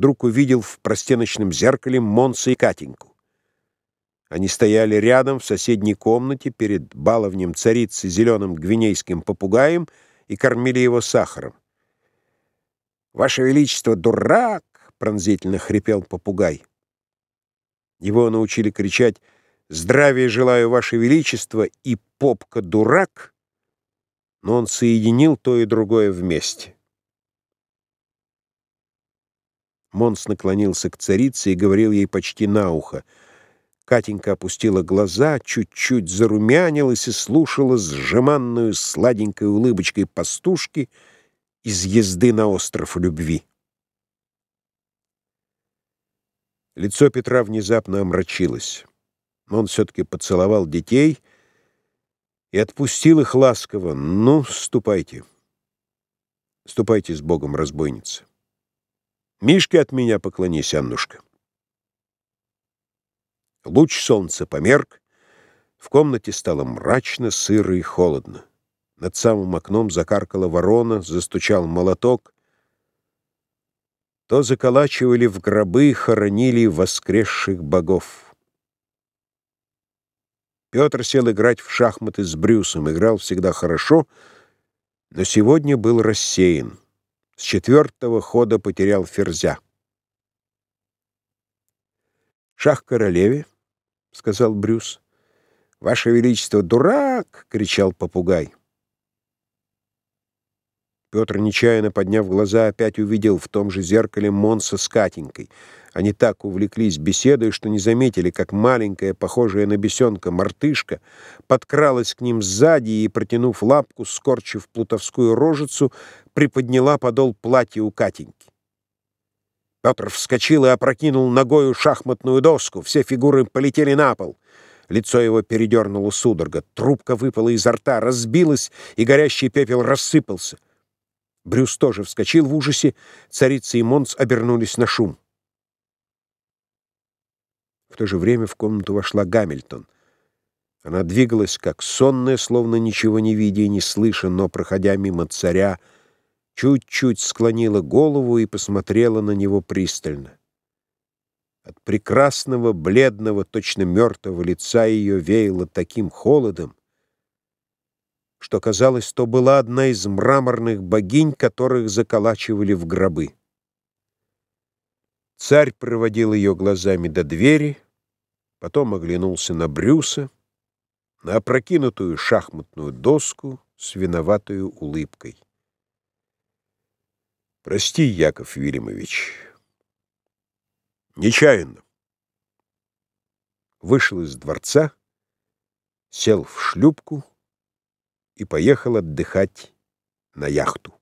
вдруг увидел в простеночном зеркале Монса и Катеньку. Они стояли рядом в соседней комнате перед баловнем царицы зеленым гвинейским попугаем и кормили его сахаром. «Ваше Величество, дурак!» — пронзительно хрипел попугай. Его научили кричать «Здравия желаю, Ваше Величество!» и «Попка дурак!» но он соединил то и другое вместе. Монс наклонился к царице и говорил ей почти на ухо. Катенька опустила глаза, чуть-чуть зарумянилась и слушала с сжиманную сладенькой улыбочкой пастушки из езды на остров любви. Лицо Петра внезапно омрачилось. Он все-таки поцеловал детей и отпустил их ласково. «Ну, ступайте. Ступайте с Богом, разбойница». Мишке от меня поклонись, Аннушка. Луч солнца померк, в комнате стало мрачно, сыро и холодно. Над самым окном закаркала ворона, застучал молоток. То заколачивали в гробы, хоронили воскресших богов. Петр сел играть в шахматы с Брюсом, играл всегда хорошо, но сегодня был рассеян. С четвертого хода потерял ферзя. «Шах королеве», — сказал Брюс. «Ваше Величество, дурак!» — кричал попугай. Петр, нечаянно подняв глаза, опять увидел в том же зеркале Монса с Катенькой — они так увлеклись беседой, что не заметили, как маленькая, похожая на бесенка, мартышка подкралась к ним сзади и, протянув лапку, скорчив плутовскую рожицу, приподняла подол платья у Катеньки. Петр вскочил и опрокинул ногою шахматную доску. Все фигуры полетели на пол. Лицо его передернуло судорога. Трубка выпала изо рта, разбилась, и горящий пепел рассыпался. Брюс тоже вскочил в ужасе. Царица и Монс обернулись на шум. В то же время в комнату вошла Гамильтон. Она двигалась как сонная, словно ничего не видя и не слыша, но, проходя мимо царя, чуть-чуть склонила голову и посмотрела на него пристально. От прекрасного, бледного, точно мертвого лица ее веяло таким холодом, что, казалось, то была одна из мраморных богинь, которых заколачивали в гробы. Царь проводил ее глазами до двери, потом оглянулся на Брюса, на опрокинутую шахматную доску с виноватой улыбкой. «Прости, Яков Вильямович, нечаянно». Вышел из дворца, сел в шлюпку и поехал отдыхать на яхту.